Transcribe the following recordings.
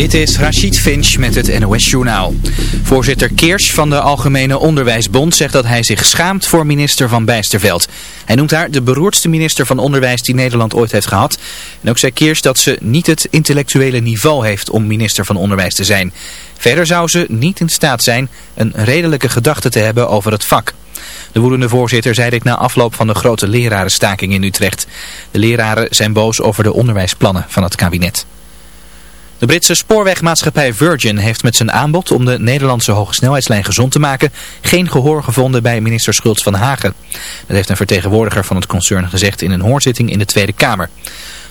Dit is Rachid Finch met het NOS-journaal. Voorzitter Keers van de Algemene Onderwijsbond zegt dat hij zich schaamt voor minister Van Bijsterveld. Hij noemt haar de beroerdste minister van Onderwijs die Nederland ooit heeft gehad. En ook zei Keers dat ze niet het intellectuele niveau heeft om minister van Onderwijs te zijn. Verder zou ze niet in staat zijn een redelijke gedachte te hebben over het vak. De woedende voorzitter zei dit na afloop van de grote lerarenstaking in Utrecht. De leraren zijn boos over de onderwijsplannen van het kabinet. De Britse spoorwegmaatschappij Virgin heeft met zijn aanbod om de Nederlandse hogesnelheidslijn gezond te maken geen gehoor gevonden bij minister Schultz van Hagen. Dat heeft een vertegenwoordiger van het concern gezegd in een hoorzitting in de Tweede Kamer.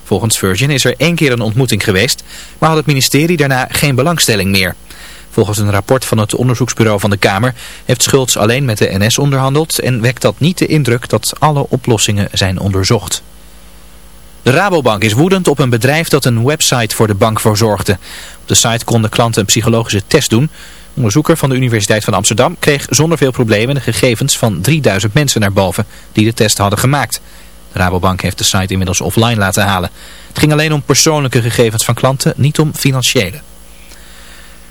Volgens Virgin is er één keer een ontmoeting geweest, maar had het ministerie daarna geen belangstelling meer. Volgens een rapport van het onderzoeksbureau van de Kamer heeft Schultz alleen met de NS onderhandeld en wekt dat niet de indruk dat alle oplossingen zijn onderzocht. De Rabobank is woedend op een bedrijf dat een website voor de bank verzorgde. Op de site konden klanten een psychologische test doen. Een onderzoeker van de Universiteit van Amsterdam kreeg zonder veel problemen de gegevens van 3000 mensen naar boven die de test hadden gemaakt. De Rabobank heeft de site inmiddels offline laten halen. Het ging alleen om persoonlijke gegevens van klanten, niet om financiële.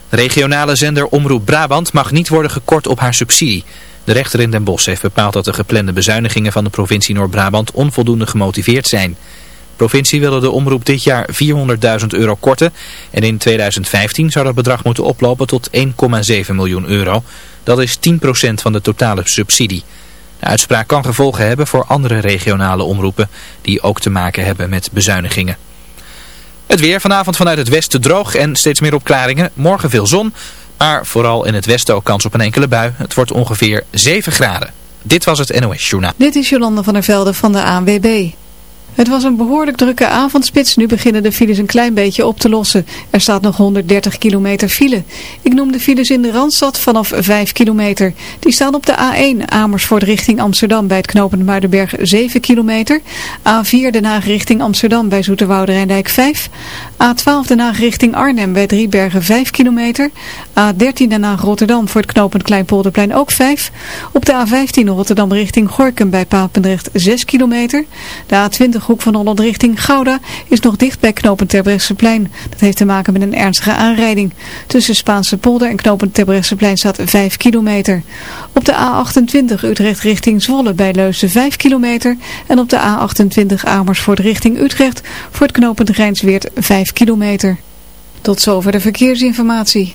De regionale zender Omroep Brabant mag niet worden gekort op haar subsidie. De rechter in Den Bosch heeft bepaald dat de geplande bezuinigingen van de provincie Noord-Brabant onvoldoende gemotiveerd zijn provincie wilde de omroep dit jaar 400.000 euro korten en in 2015 zou dat bedrag moeten oplopen tot 1,7 miljoen euro. Dat is 10% van de totale subsidie. De uitspraak kan gevolgen hebben voor andere regionale omroepen die ook te maken hebben met bezuinigingen. Het weer vanavond vanuit het westen droog en steeds meer opklaringen. Morgen veel zon, maar vooral in het westen ook kans op een enkele bui. Het wordt ongeveer 7 graden. Dit was het NOS Journaal. Dit is Jolanda van der Velde van de ANWB. Het was een behoorlijk drukke avondspits. Nu beginnen de files een klein beetje op te lossen. Er staat nog 130 kilometer file. Ik noem de files in de Randstad vanaf 5 kilometer. Die staan op de A1 Amersfoort richting Amsterdam bij het knooppunt Muidenberg 7 kilometer. A4 Den Haag richting Amsterdam bij Zoeterwoude Rijndijk 5. A12 Den Haag richting Arnhem bij Driebergen 5 kilometer. A13 Den Haag Rotterdam voor het knooppunt Kleinpolderplein ook 5. Op de A15 Rotterdam richting Gorkum bij Papendrecht 6 kilometer. De A20 hoek van Holland richting Gouda is nog dicht bij knooppunt Terbrechtseplein. Dat heeft te maken met een ernstige aanrijding. Tussen Spaanse polder en knooppunt Terbrechtseplein staat 5 kilometer. Op de A28 Utrecht richting Zwolle bij Leusden 5 kilometer. En op de A28 Amersfoort richting Utrecht voor het knooppunt Rijnsweert 5 kilometer. Tot zover de verkeersinformatie.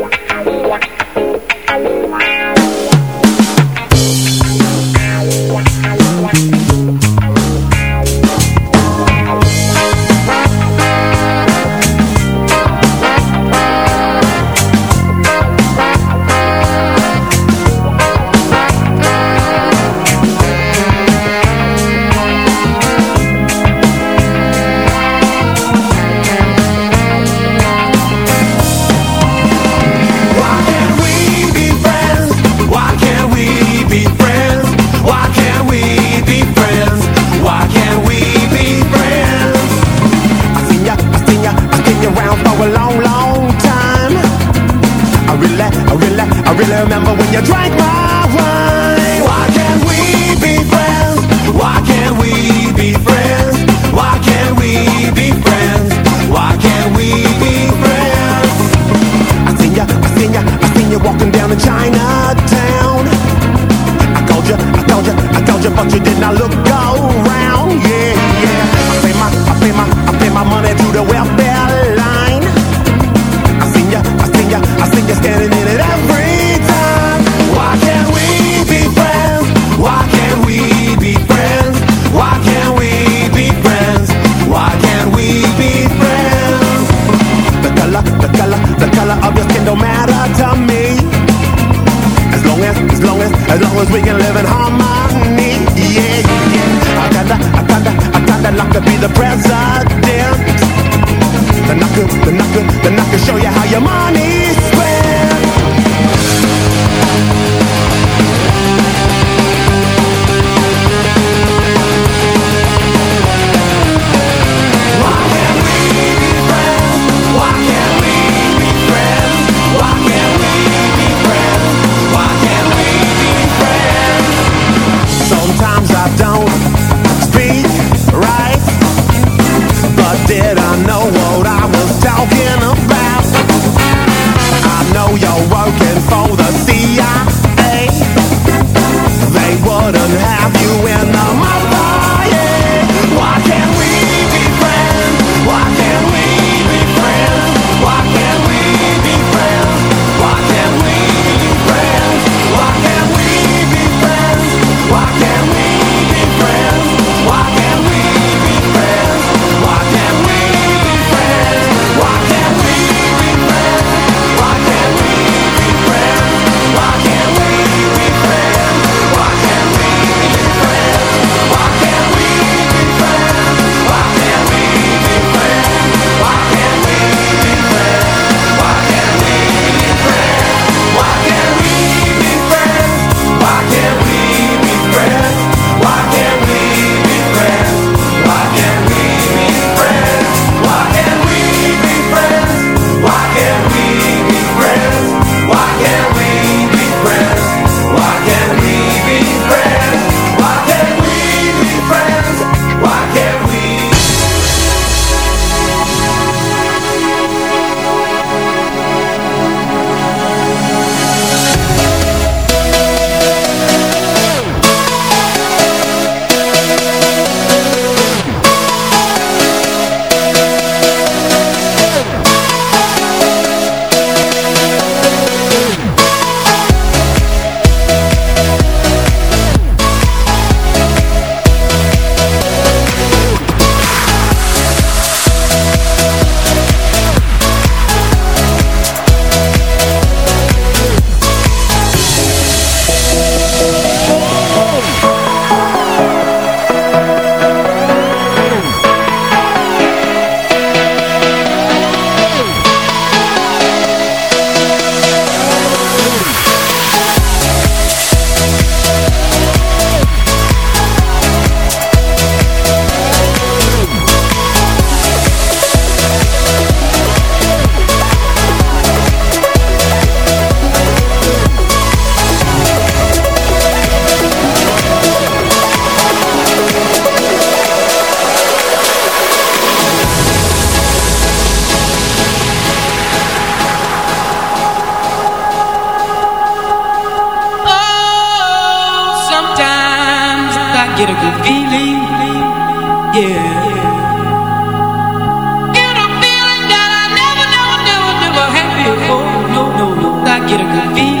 but you did not look back. get a good feeling, yeah. Get a feeling that I never, never, never, never happy before. No, no, no, I get a good feeling.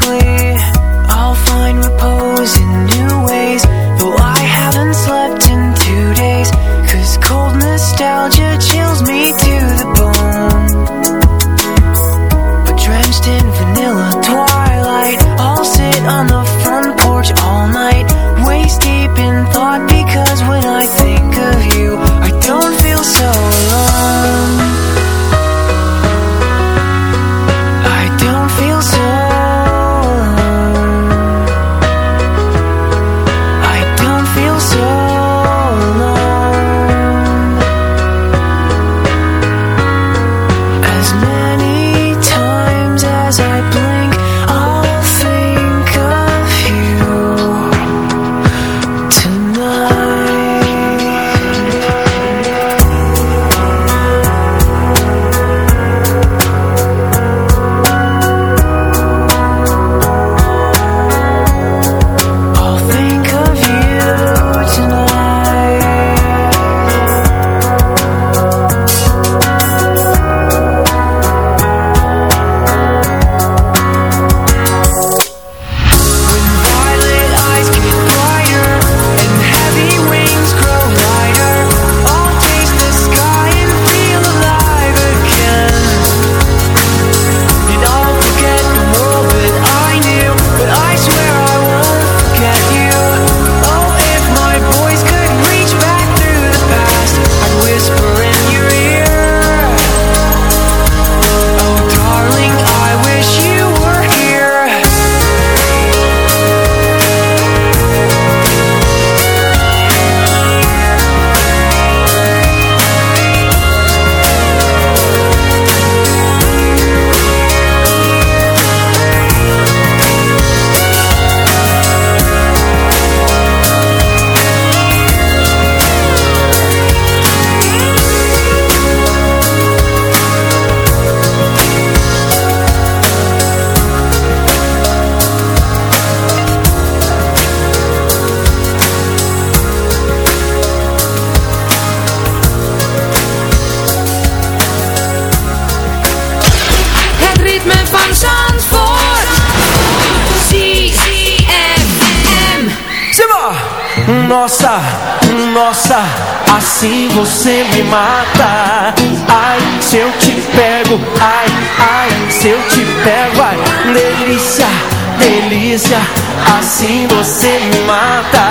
Mata.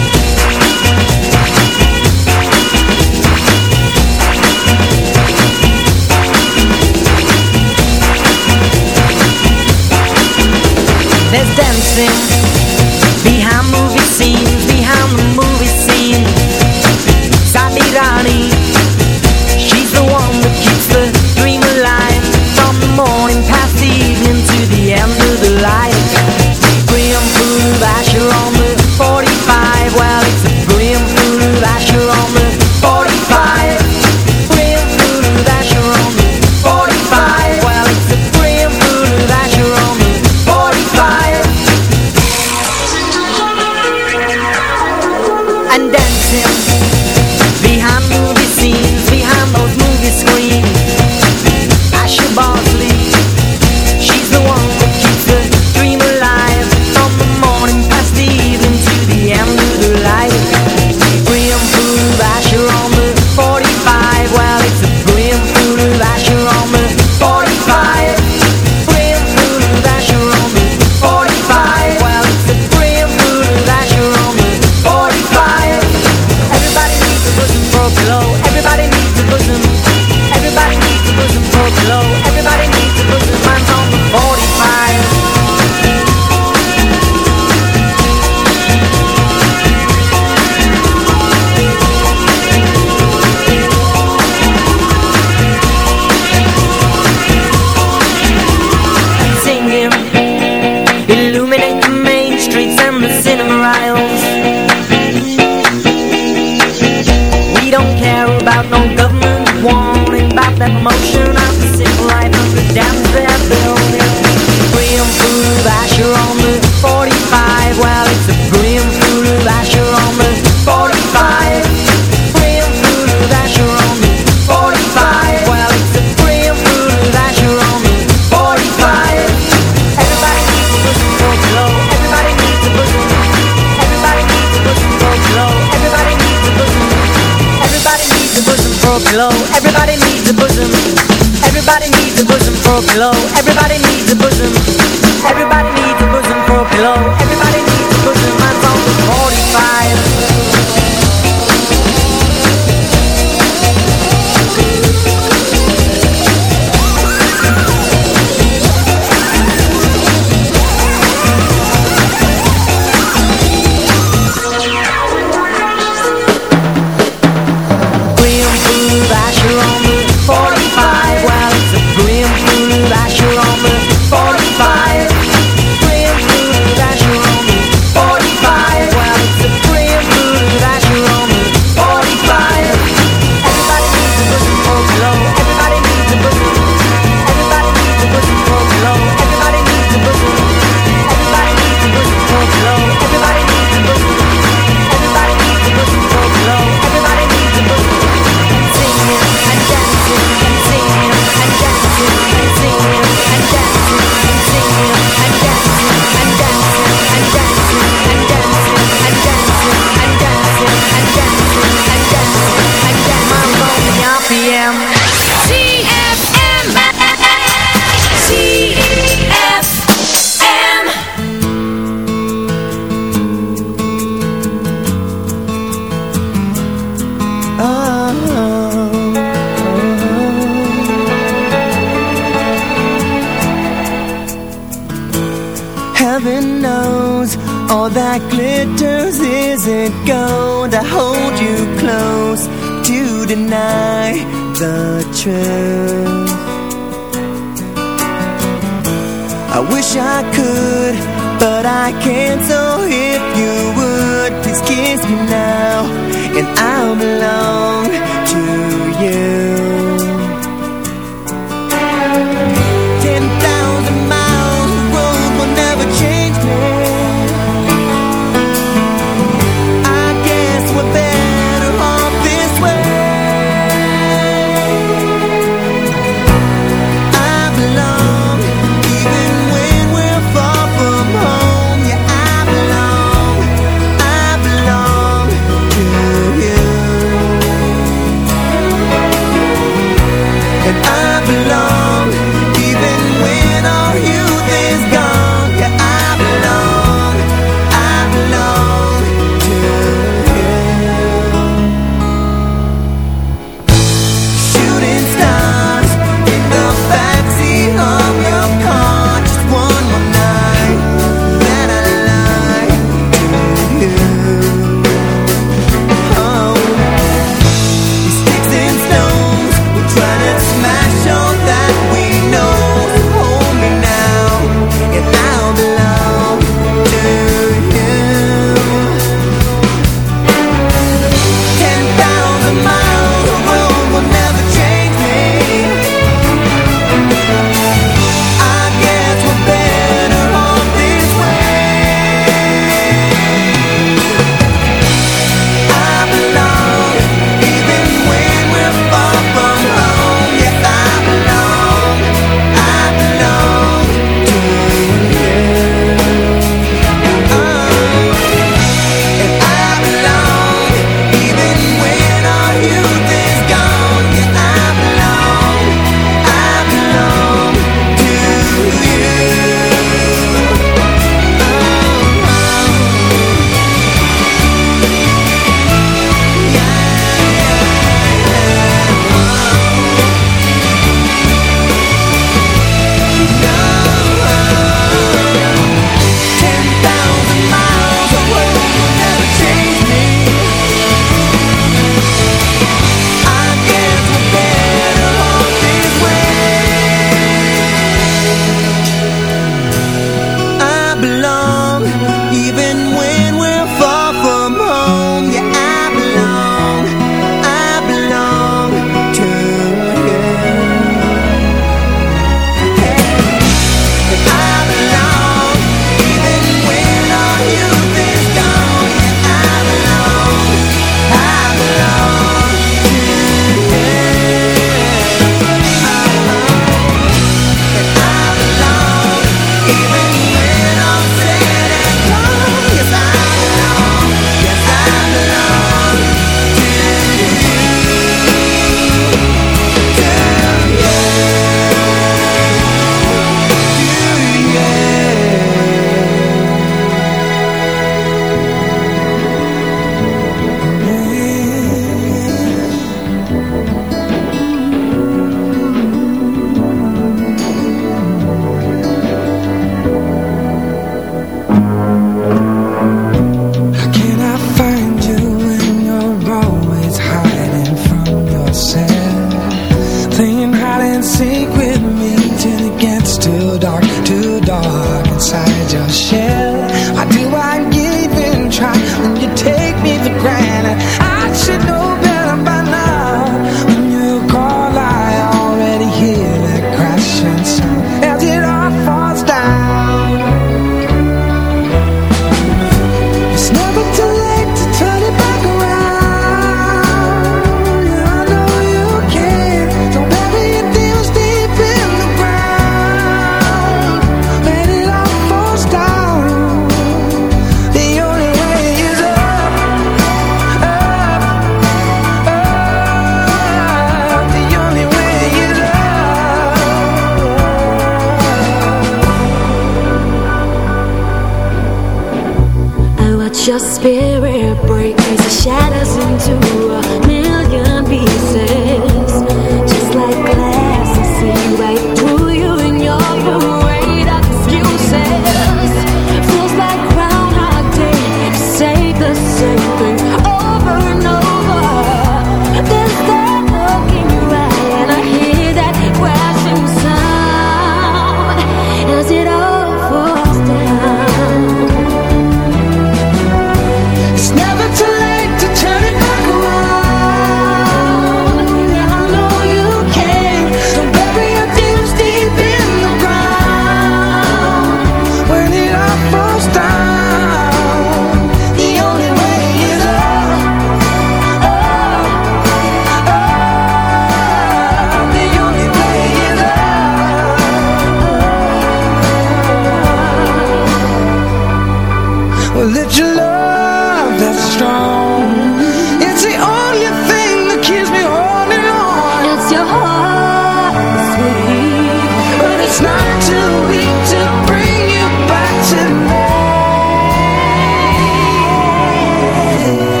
Amén.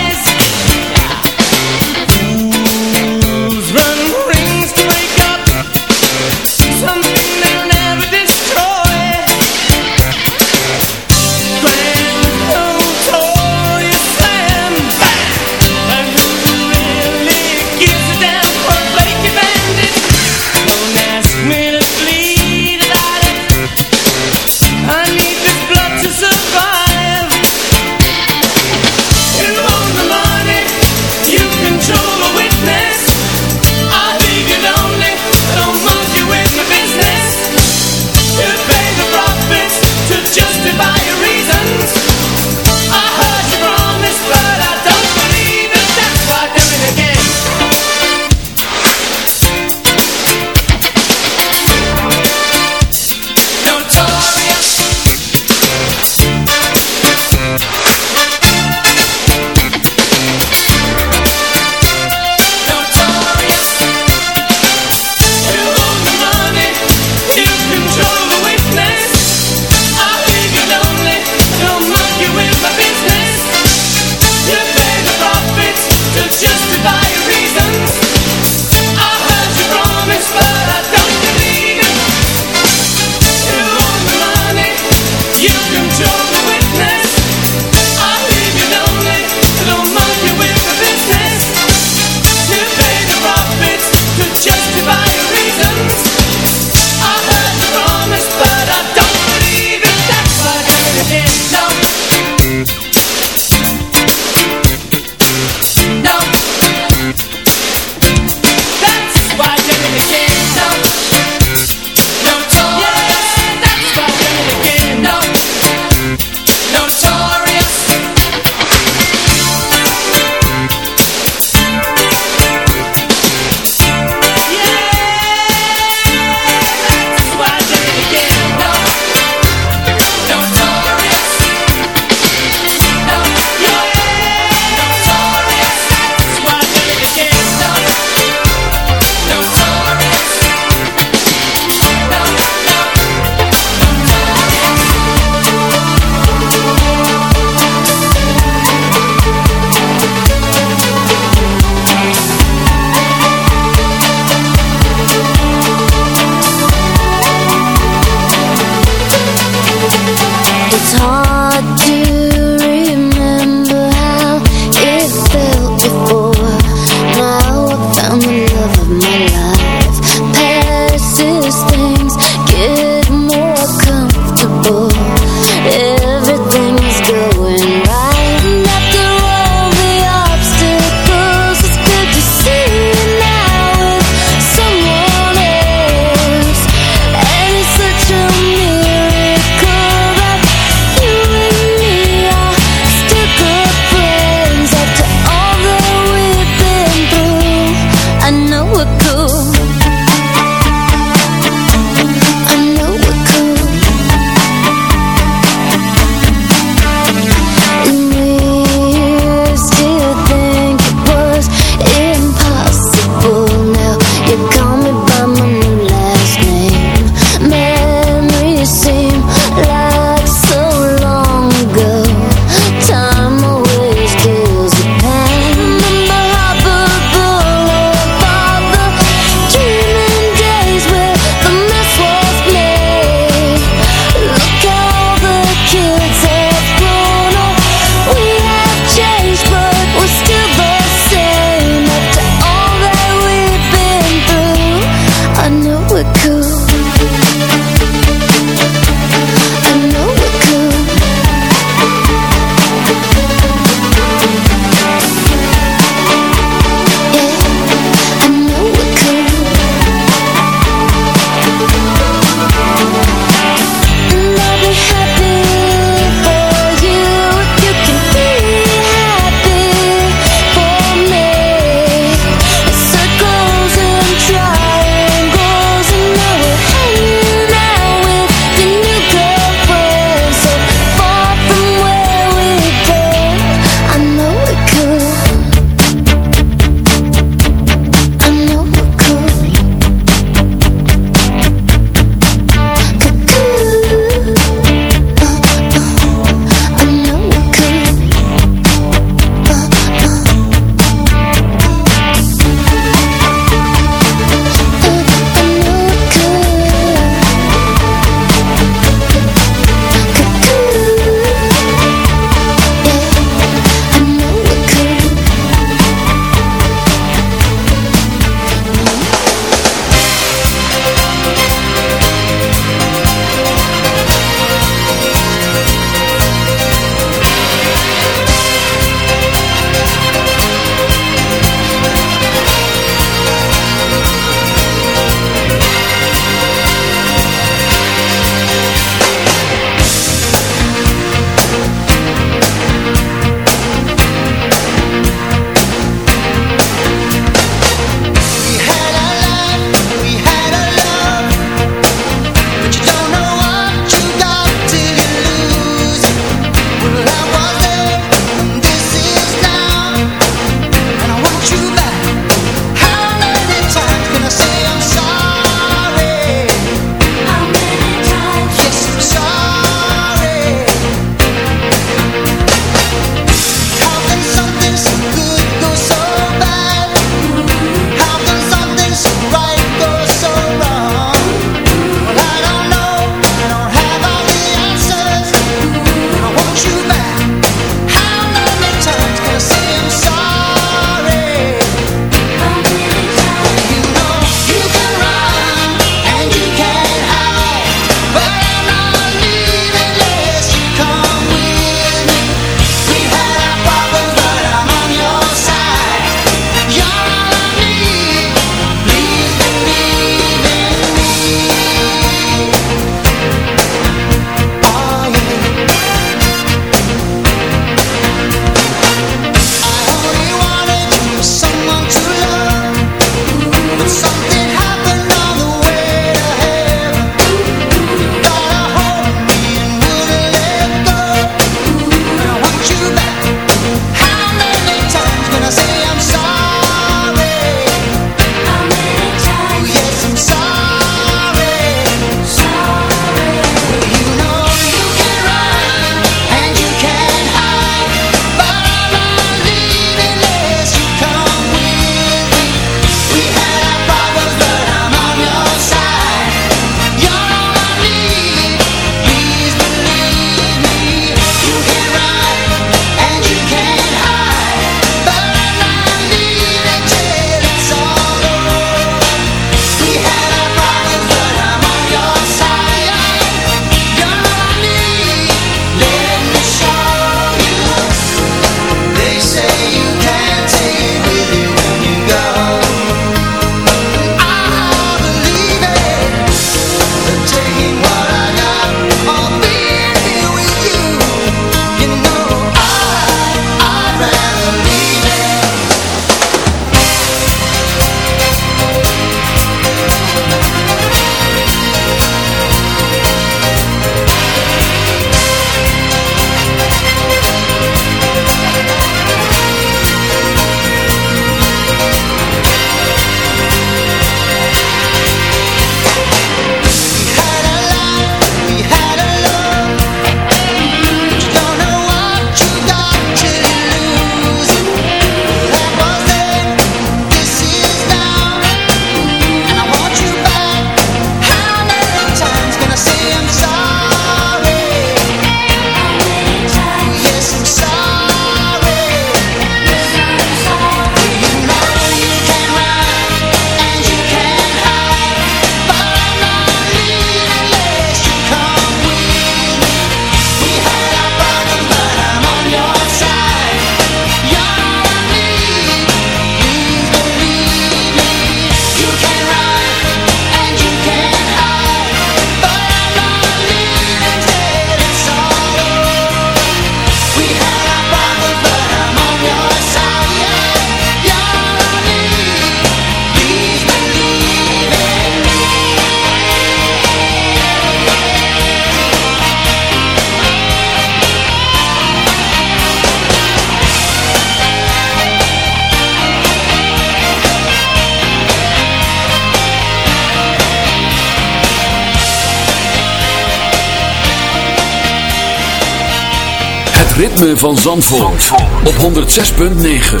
Van Zandvoort, op 106.9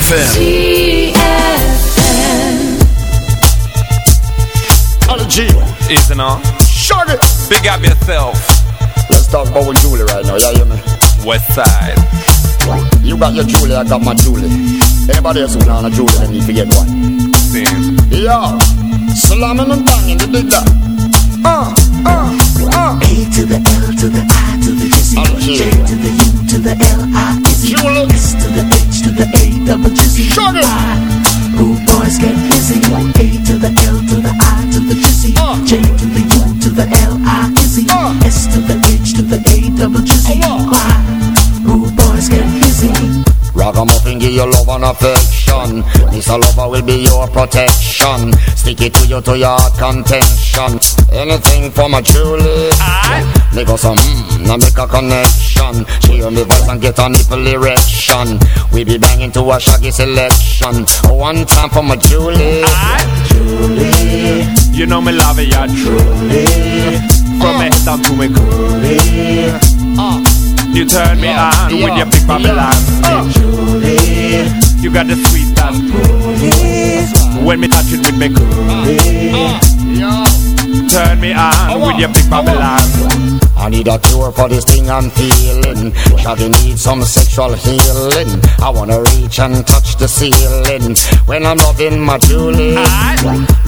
FM. Ollie G. Easy now. Sugar. Big up yourself. Let's talk about with Julie right now, yeah, hear me? West side. You got your Julie, I got my Julie. Anybody else who know a Julie, then you forget one. Same. Yo, slamming and banging, the big that. Uh, uh, uh. A to the L to the I J to the U to the L I Izzy. S to the H to the A double Jizzy. Sugar. Rude boys get busy. A to the L to the I to the Jizzy. J to the U to the L I Izzy. S to the H to the A double Jizzy. Rude boys get busy. Ragamuffin give you love and affection This lover will be your protection. Stick it to you to your contention. Anything for my Julie. Make us some mmm, now make a connection. She hear me voice and get a nipple erection. We be banging to a shaggy selection. One time for my Julie. Julie. You know me love it, yeah, truly. From mm. me head down to me coolie. Uh. You turn me uh. on with your big Babylon. Uh. Julie. You got the sweet as coolie. When me touch it with me coolie. Ah. Ah. Turn me on oh, with your big oh, Babylon I need a cure for this thing I'm feeling Shawty need some sexual healing I wanna reach and touch the ceiling When I'm loving my Julie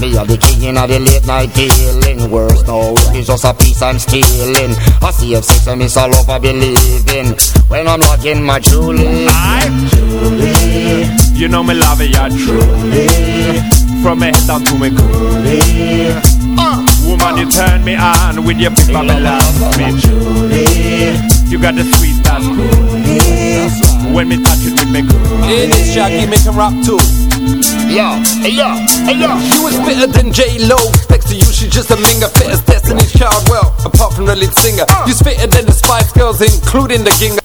Me are the king of the late night dealing Worse no, it's just a piece I'm stealing I see if sex and miss all believe in When I'm loving my Julie Julie. You know me love it, truly. From me head down to me coolie. Woman, you turn me on with your big Babylon Me Julie. You got the sweet as coolie. When me touch it with me coolie. In this Shaggy make him rap too. Yo, hey yo, hey yo. She was fitter than J-Lo Next to you she just a minger Fit as Destiny's Child Well, apart from the lead singer uh. You's fitter than the Spice Girls Including the Ginger